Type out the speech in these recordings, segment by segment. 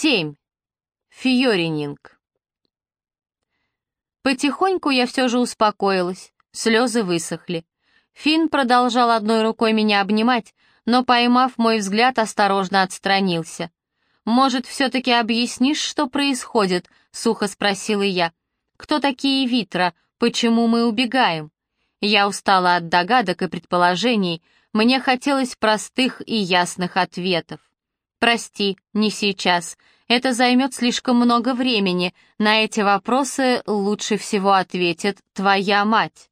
7. Фьорининг. Потихоньку я все же успокоилась, слезы высохли. Финн продолжал одной рукой меня обнимать, но, поймав мой взгляд, осторожно отстранился. «Может, все-таки объяснишь, что происходит?» — сухо спросила я. «Кто такие Витра? Почему мы убегаем?» Я устала от догадок и предположений, мне хотелось простых и ясных ответов. «Прости, не сейчас. Это займет слишком много времени. На эти вопросы лучше всего ответит твоя мать».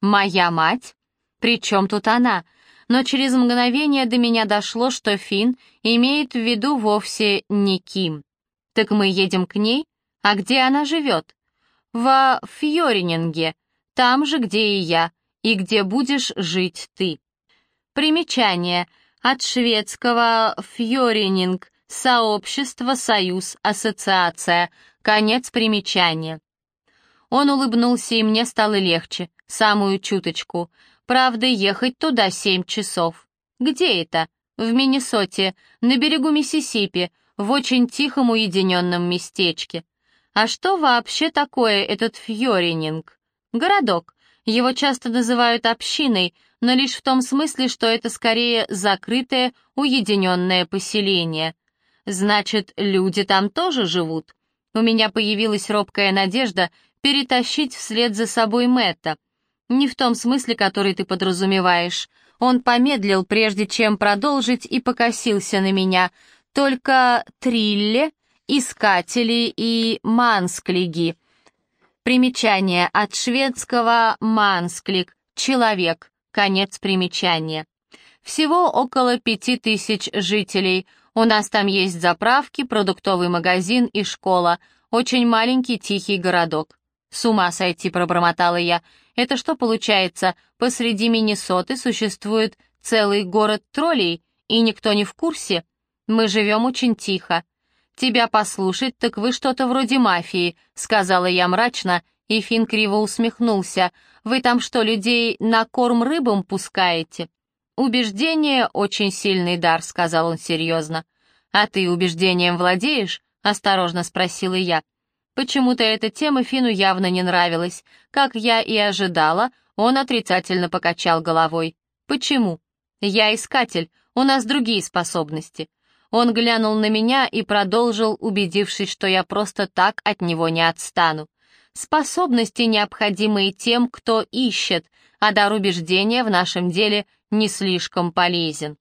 «Моя мать? При чем тут она?» Но через мгновение до меня дошло, что Финн имеет в виду вовсе не Ким. «Так мы едем к ней? А где она живет?» «Во Фьорининге, там же, где и я, и где будешь жить ты». Примечание — от шведского «фьорининг» — сообщество, союз, ассоциация, конец примечания. Он улыбнулся, и мне стало легче, самую чуточку. Правда, ехать туда семь часов. Где это? В Миннесоте, на берегу Миссисипи, в очень тихом уединенном местечке. А что вообще такое этот фьорининг? Городок. Его часто называют общиной — но лишь в том смысле, что это скорее закрытое, уединенное поселение. Значит, люди там тоже живут? У меня появилась робкая надежда перетащить вслед за собой Мэтта. Не в том смысле, который ты подразумеваешь. Он помедлил, прежде чем продолжить, и покосился на меня. Только Трилле, Искатели и Мансклиги. Примечание от шведского «мансклик» — «человек», Конец примечания. Всего около пяти тысяч жителей. У нас там есть заправки, продуктовый магазин и школа. Очень маленький тихий городок. С ума сойти, пробормотала я. Это что получается, посреди Миннесоты существует целый город троллей, и никто не в курсе? Мы живем очень тихо. Тебя послушать, так вы что-то вроде мафии, сказала я мрачно, и Фин криво усмехнулся. Вы там что, людей на корм рыбам пускаете?» «Убеждение — очень сильный дар», — сказал он серьезно. «А ты убеждением владеешь?» — осторожно спросила я. Почему-то эта тема Фину явно не нравилась. Как я и ожидала, он отрицательно покачал головой. «Почему?» «Я искатель, у нас другие способности». Он глянул на меня и продолжил, убедившись, что я просто так от него не отстану. Способности, необходимые тем, кто ищет, а дар убеждения в нашем деле не слишком полезен.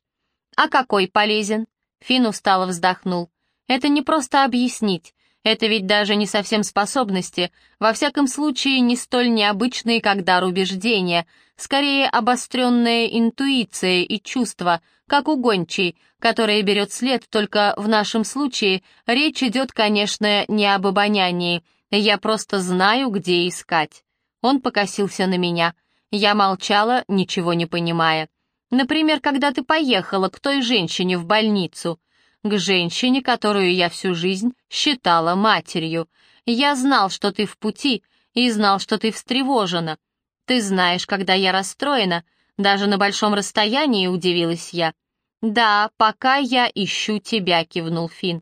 А какой полезен? Фин устало вздохнул. Это не просто объяснить. Это ведь даже не совсем способности, во всяком случае не столь необычные, как дар убеждения, скорее обостренная интуиция и чувство, как у гончей, которая берет след, только в нашем случае речь идет, конечно, не об обонянии, я просто знаю, где искать». Он покосился на меня. Я молчала, ничего не понимая. «Например, когда ты поехала к той женщине в больницу», к женщине, которую я всю жизнь считала матерью. Я знал, что ты в пути, и знал, что ты встревожена. Ты знаешь, когда я расстроена, даже на большом расстоянии удивилась я. «Да, пока я ищу тебя», — кивнул Фин.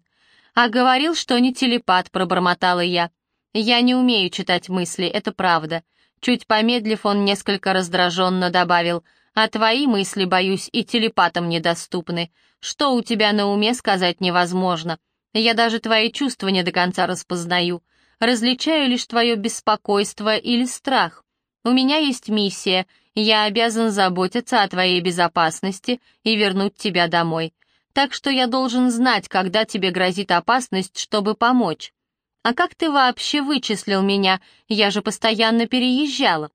«А говорил, что не телепат», — пробормотала я. «Я не умею читать мысли, это правда». Чуть помедлив, он несколько раздраженно добавил, «А твои мысли, боюсь, и телепатам недоступны. Что у тебя на уме, сказать невозможно. Я даже твои чувства не до конца распознаю. Различаю лишь твое беспокойство или страх. У меня есть миссия, я обязан заботиться о твоей безопасности и вернуть тебя домой. Так что я должен знать, когда тебе грозит опасность, чтобы помочь. «А как ты вообще вычислил меня? Я же постоянно переезжала».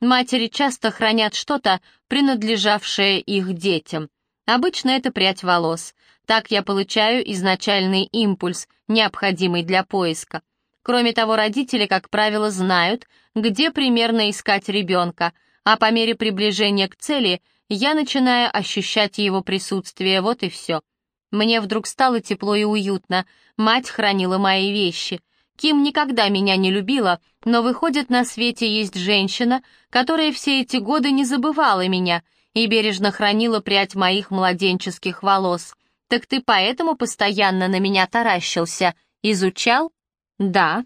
Матери часто хранят что-то, принадлежавшее их детям. Обычно это прядь волос. Так я получаю изначальный импульс, необходимый для поиска. Кроме того, родители, как правило, знают, где примерно искать ребенка, а по мере приближения к цели я начинаю ощущать его присутствие, вот и все. Мне вдруг стало тепло и уютно, мать хранила мои вещи — Ким никогда меня не любила, но выходит, на свете есть женщина, которая все эти годы не забывала меня и бережно хранила прядь моих младенческих волос. Так ты поэтому постоянно на меня таращился? Изучал? Да.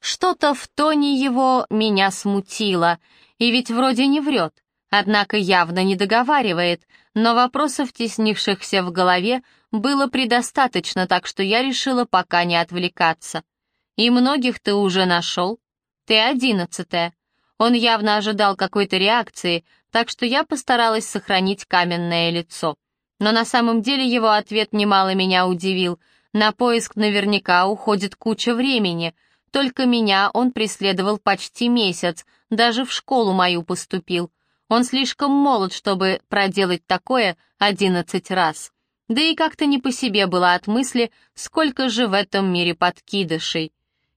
Что-то в тоне его меня смутило, и ведь вроде не врет, однако явно не договаривает, но вопросов, теснившихся в голове, было предостаточно, так что я решила пока не отвлекаться. И многих ты уже нашел? Ты одиннадцатая. Он явно ожидал какой-то реакции, так что я постаралась сохранить каменное лицо. Но на самом деле его ответ немало меня удивил. На поиск наверняка уходит куча времени. Только меня он преследовал почти месяц, даже в школу мою поступил. Он слишком молод, чтобы проделать такое одиннадцать раз. Да и как-то не по себе было от мысли, сколько же в этом мире подкидышей.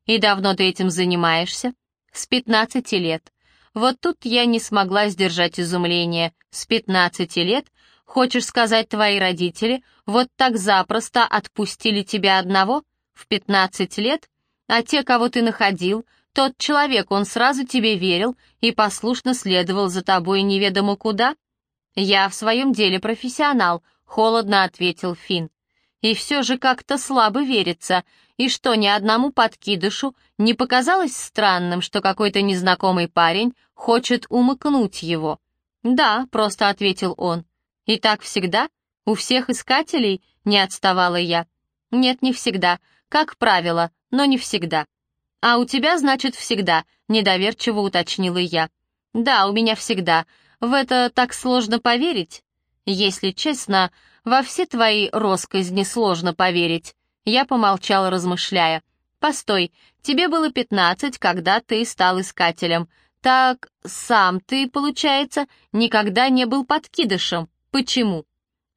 И давно ты этим занимаешься? С пятнадцати лет. Вот тут я не смогла сдержать изумление. С пятнадцати лет? Хочешь сказать, твои родители вот так запросто отпустили тебя одного? В пятнадцать лет? А те, кого ты находил, тот человек, он сразу тебе верил и послушно следовал за тобой неведомо куда? Я в своем деле профессионал, холодно ответил Финн. И все же как-то слабо верится, и что ни одному подкидышу не показалось странным, что какой-то незнакомый парень хочет умыкнуть его. «Да», — просто ответил он. «И так всегда? У всех искателей?» — не отставала я. «Нет, не всегда. Как правило, но не всегда». «А у тебя, значит, всегда», — недоверчиво уточнила я. «Да, у меня всегда. В это так сложно поверить?» «Если честно, во все твои росказни сложно поверить». Я помолчала, размышляя. «Постой, тебе было пятнадцать, когда ты стал искателем. Так сам ты, получается, никогда не был подкидышем. Почему?»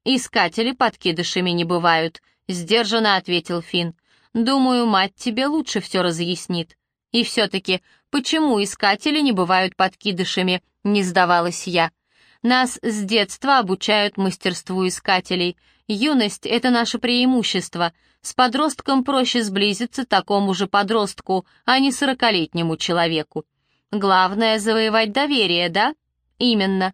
«Искатели подкидышами не бывают», — сдержанно ответил Финн. Думаю, мать тебе лучше все разъяснит. И все-таки, почему искатели не бывают подкидышами, не сдавалась я. Нас с детства обучают мастерству искателей. Юность — это наше преимущество. С подростком проще сблизиться такому же подростку, а не сорокалетнему человеку. Главное — завоевать доверие, да? Именно.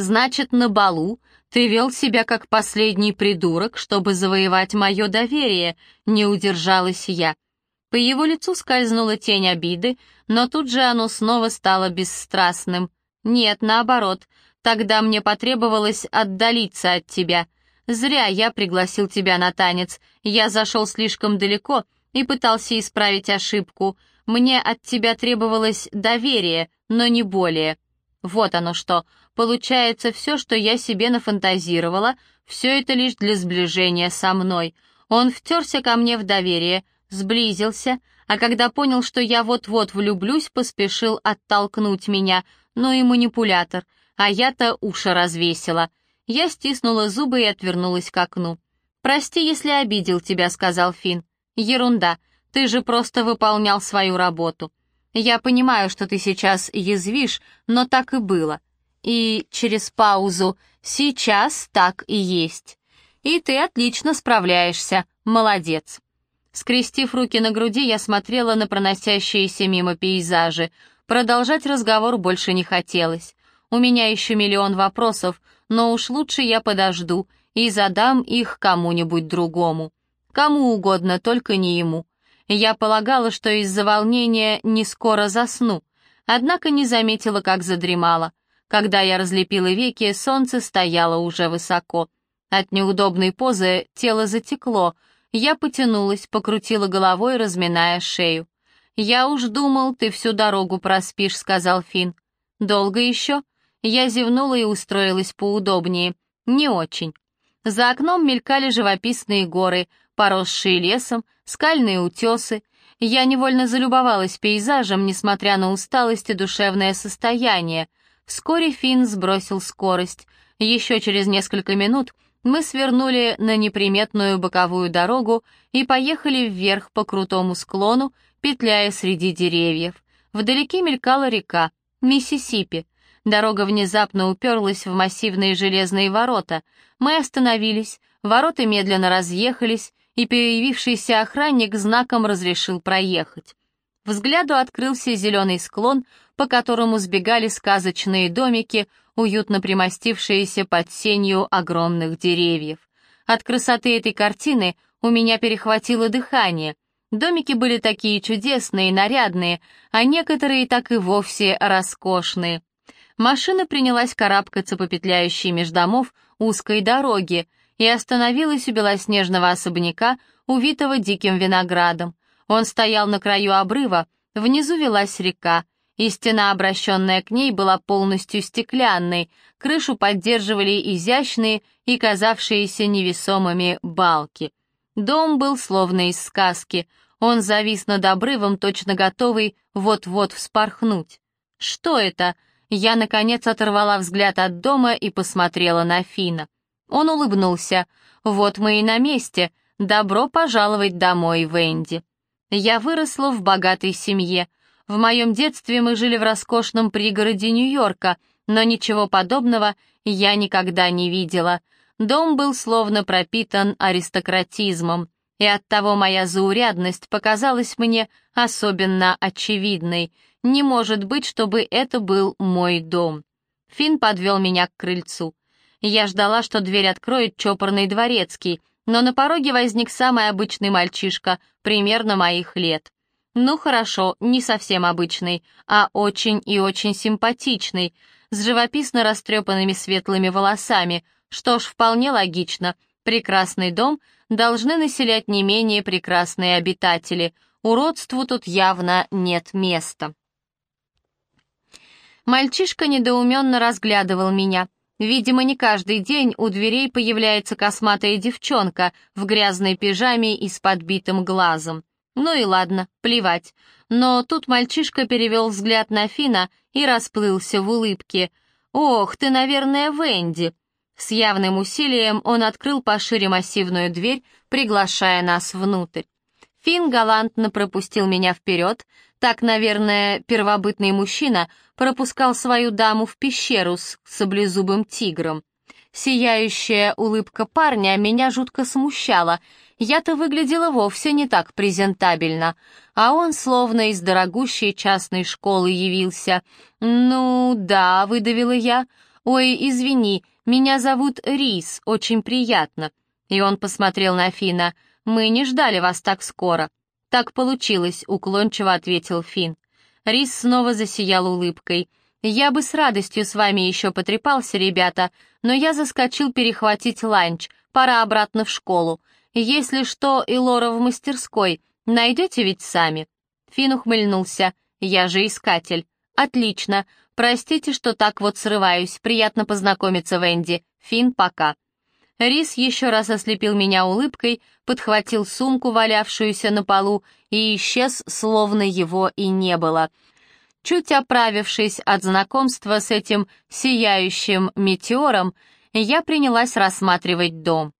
Значит, на балу ты вел себя как последний придурок, чтобы завоевать мое доверие, не удержалась я. По его лицу скользнула тень обиды, но тут же оно снова стало бесстрастным. Нет, наоборот, тогда мне потребовалось отдалиться от тебя. Зря я пригласил тебя на танец. Я зашел слишком далеко и пытался исправить ошибку. Мне от тебя требовалось доверие, но не более. Вот оно что. Получается, все, что я себе нафантазировала, все это лишь для сближения со мной. Он втерся ко мне в доверие, сблизился, а когда понял, что я вот-вот влюблюсь, поспешил оттолкнуть меня. Ну и манипулятор. А я-то уши развесила. Я стиснула зубы и отвернулась к окну. «Прости, если обидел тебя», — сказал Финн. «Ерунда. Ты же просто выполнял свою работу». Я понимаю, что ты сейчас язвишь, но так и было. И через паузу «сейчас так и есть». И ты отлично справляешься, молодец. Скрестив руки на груди, я смотрела на проносящиеся мимо пейзажи. Продолжать разговор больше не хотелось. У меня еще миллион вопросов, но уж лучше я подожду и задам их кому-нибудь другому. Кому угодно, только не ему. Я полагала, что из-за волнения не скоро засну, однако не заметила, как задремала. Когда я разлепила веки, солнце стояло уже высоко. От неудобной позы тело затекло. Я потянулась, покрутила головой, разминая шею. «Я уж думал, ты всю дорогу проспишь», — сказал Финн. «Долго еще?» Я зевнула и устроилась поудобнее. «Не очень». За окном мелькали живописные горы, поросшие лесом, скальные утесы. Я невольно залюбовалась пейзажем, несмотря на усталость и душевное состояние. Вскоре Финн сбросил скорость. Еще через несколько минут мы свернули на неприметную боковую дорогу и поехали вверх по крутому склону, петляя среди деревьев. Вдалеке мелькала река, Миссисипи. Дорога внезапно уперлась в массивные железные ворота. Мы остановились, ворота медленно разъехались, и появившийся охранник знаком разрешил проехать. Взгляду открылся зеленый склон, по которому сбегали сказочные домики, уютно примостившиеся под сенью огромных деревьев. От красоты этой картины у меня перехватило дыхание. Домики были такие чудесные нарядные, а некоторые так и вовсе роскошные. Машина принялась карабкаться по петляющей меж домов узкой дороге и остановилась у белоснежного особняка, увитого диким виноградом. Он стоял на краю обрыва, внизу велась река, и стена, обращенная к ней, была полностью стеклянной, крышу поддерживали изящные и казавшиеся невесомыми балки. Дом был словно из сказки, он завис над обрывом, точно готовый вот-вот вспорхнуть. Что это? Я, наконец, оторвала взгляд от дома и посмотрела на Фина. Он улыбнулся. «Вот мы и на месте. Добро пожаловать домой, Венди». Я выросла в богатой семье. В моем детстве мы жили в роскошном пригороде Нью-Йорка, но ничего подобного я никогда не видела. Дом был словно пропитан аристократизмом, и оттого моя заурядность показалась мне особенно очевидной — не может быть, чтобы это был мой дом. Финн подвел меня к крыльцу. Я ждала, что дверь откроет чопорный дворецкий, но на пороге возник самый обычный мальчишка, примерно моих лет. Ну хорошо, не совсем обычный, а очень и очень симпатичный, с живописно растрепанными светлыми волосами. Что ж, вполне логично. Прекрасный дом должны населять не менее прекрасные обитатели. Уродству тут явно нет места. Мальчишка недоуменно разглядывал меня. Видимо, не каждый день у дверей появляется косматая девчонка в грязной пижаме и с подбитым глазом. Ну и ладно, плевать. Но тут мальчишка перевел взгляд на Фина и расплылся в улыбке. «Ох, ты, наверное, Венди!» С явным усилием он открыл пошире массивную дверь, приглашая нас внутрь. Фин галантно пропустил меня вперед, так, наверное, первобытный мужчина пропускал свою даму в пещеру с саблезубым тигром. Сияющая улыбка парня меня жутко смущала. Я-то выглядела вовсе не так презентабельно, а он словно из дорогущей частной школы явился. «Ну, да», — выдавила я. «Ой, извини, меня зовут Рис, очень приятно». И он посмотрел на Фина. «Мы не ждали вас так скоро». «Так получилось», — уклончиво ответил Финн. Рис снова засиял улыбкой. «Я бы с радостью с вами еще потрепался, ребята, но я заскочил перехватить ланч, пора обратно в школу. Если что, и Лора в мастерской, найдете ведь сами?» Финн ухмыльнулся. «Я же искатель». «Отлично. Простите, что так вот срываюсь. Приятно познакомиться, Венди. Финн, пока». Рис еще раз ослепил меня улыбкой, подхватил сумку, валявшуюся на полу, и исчез, словно его и не было. Чуть оправившись от знакомства с этим сияющим метеором, я принялась рассматривать дом.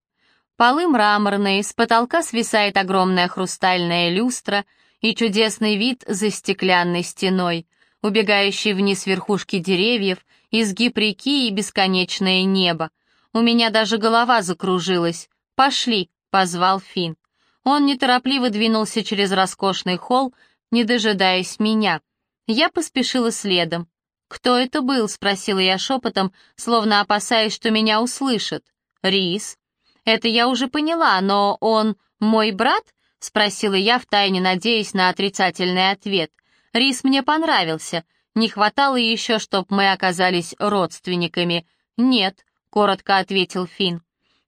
Полы мраморные, с потолка свисает огромная хрустальная люстра и чудесный вид за стеклянной стеной, убегающий вниз верхушки деревьев, изгиб реки и бесконечное небо. У меня даже голова закружилась. «Пошли», — позвал Финн. Он неторопливо двинулся через роскошный холл, не дожидаясь меня. Я поспешила следом. «Кто это был?» — спросила я шепотом, словно опасаясь, что меня услышат. «Рис». «Это я уже поняла, но он мой брат?» — спросила я, втайне надеясь на отрицательный ответ. «Рис мне понравился. Не хватало еще, чтоб мы оказались родственниками. Нет, — коротко ответил Финн.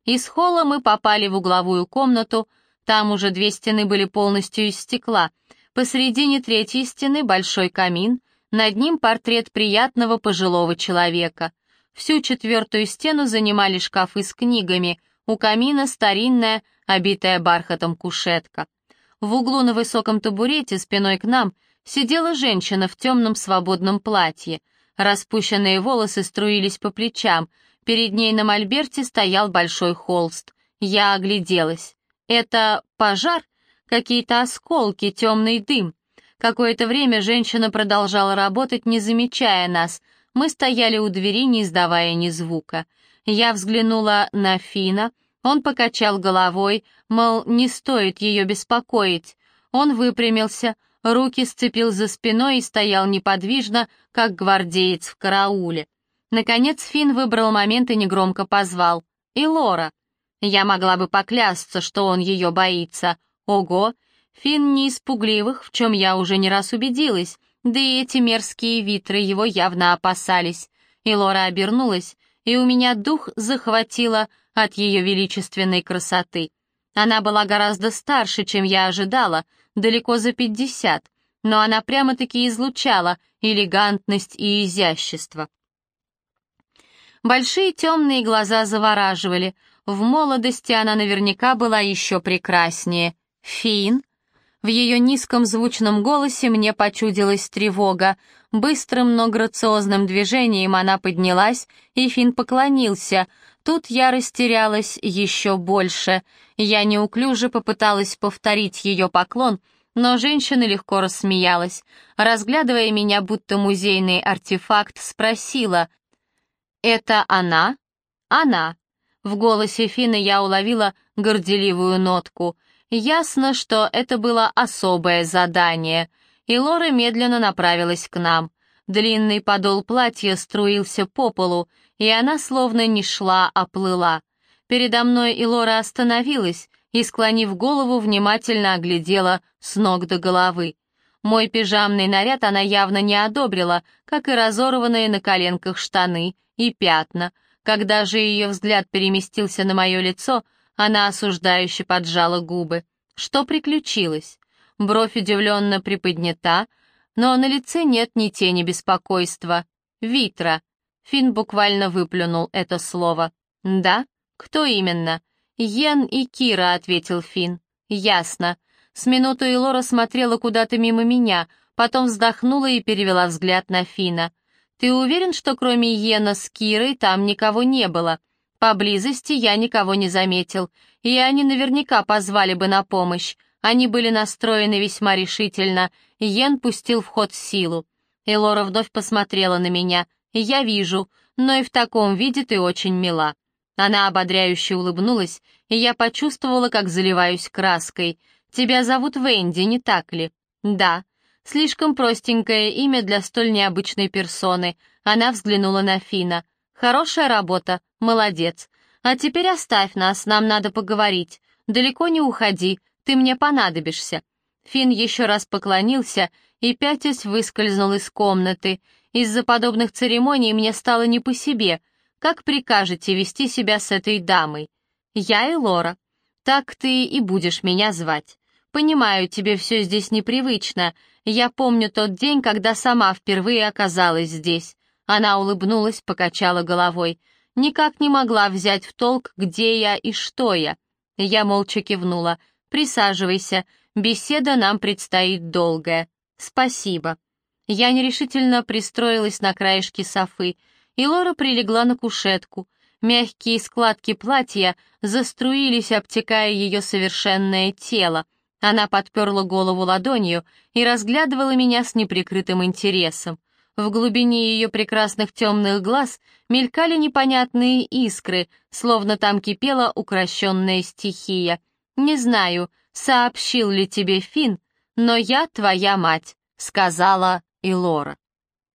Из холла мы попали в угловую комнату, там уже две стены были полностью из стекла. Посредине третьей стены большой камин, над ним портрет приятного пожилого человека. Всю четвертую стену занимали шкафы с книгами, у камина старинная, обитая бархатом кушетка. В углу на высоком табурете спиной к нам сидела женщина в темном свободном платье. Распущенные волосы струились по плечам, Перед ней на мольберте стоял большой холст. Я огляделась. Это пожар? Какие-то осколки, темный дым. Какое-то время женщина продолжала работать, не замечая нас. Мы стояли у двери, не издавая ни звука. Я взглянула на Фина. Он покачал головой, мол, не стоит ее беспокоить. Он выпрямился. руки сцепил за спиной и стоял неподвижно, как гвардеец в карауле. Наконец Финн выбрал момент и негромко позвал. «И Лора». Я могла бы поклясться, что он ее боится. Ого, Финн не из пугливых, в чем я уже не раз убедилась, да и эти мерзкие витры его явно опасались. И Лора обернулась, и у меня дух захватило от ее величественной красоты. Она была гораздо старше, чем я ожидала, далеко за пятьдесят, но она прямо-таки излучала элегантность и изящество. Большие темные глаза завораживали. В молодости она наверняка была еще прекраснее. Фин. В ее низком звучном голосе мне почудилась тревога. Быстрым, но грациозным движением она поднялась, и Фин поклонился. Тут я растерялась еще больше. Я неуклюже попыталась повторить ее поклон, но женщина легко рассмеялась. Разглядывая меня, будто музейный артефакт, спросила, «Это она?» «Она». В голосе Фины я уловила горделивую нотку — Ясно, что это было особое задание, и Лора медленно направилась к нам. Длинный подол платья струился по полу, и она словно не шла, а плыла. Передо мной и Лора остановилась и, склонив голову, внимательно оглядела с ног до головы. Мой пижамный наряд она явно не одобрила, как и разорванные на коленках штаны и пятна. Когда же ее взгляд переместился на мое лицо, она осуждающе поджала губы. Что приключилось? Бровь удивленно приподнята, но на лице нет ни тени беспокойства. Витра. Фин буквально выплюнул это слово. «Да? Кто именно?» «Йен и Кира», — ответил Фин. «Ясно». С минуту Элора смотрела куда-то мимо меня, потом вздохнула и перевела взгляд на Фина. «Ты уверен, что кроме Йена с Кирой там никого не было?» Поблизости я никого не заметил, и они наверняка позвали бы на помощь. Они были настроены весьма решительно, Йен пустил в ход силу. Элора вновь посмотрела на меня. «Я вижу, но и в таком виде ты очень мила». Она ободряюще улыбнулась, и я почувствовала, как заливаюсь краской. «Тебя зовут Венди, не так ли?» «Да». Слишком простенькое имя для столь необычной персоны. Она взглянула на Фина. «Хорошая работа, молодец. А теперь оставь нас, нам надо поговорить. Далеко не уходи, ты мне понадобишься». Фин еще раз поклонился и пятясь выскользнул из комнаты. Из-за подобных церемоний мне стало не по себе. Как прикажете вести себя с этой дамой? Я и Лора. Так ты и будешь меня звать. Понимаю, тебе все здесь непривычно. Я помню тот день, когда сама впервые оказалась здесь. Она улыбнулась, покачала головой. Никак не могла взять в толк, где я и что я. Я молча кивнула. «Присаживайся, беседа нам предстоит долгая. Спасибо». Я нерешительно пристроилась на краешке софы, и Лора прилегла на кушетку. Мягкие складки платья заструились, обтекая ее совершенное тело. Она подперла голову ладонью и разглядывала меня с неприкрытым интересом. В глубине ее прекрасных темных глаз мелькали непонятные искры, словно там кипела укращенная стихия. «Не знаю, сообщил ли тебе Фин, но я твоя мать», — сказала Илора.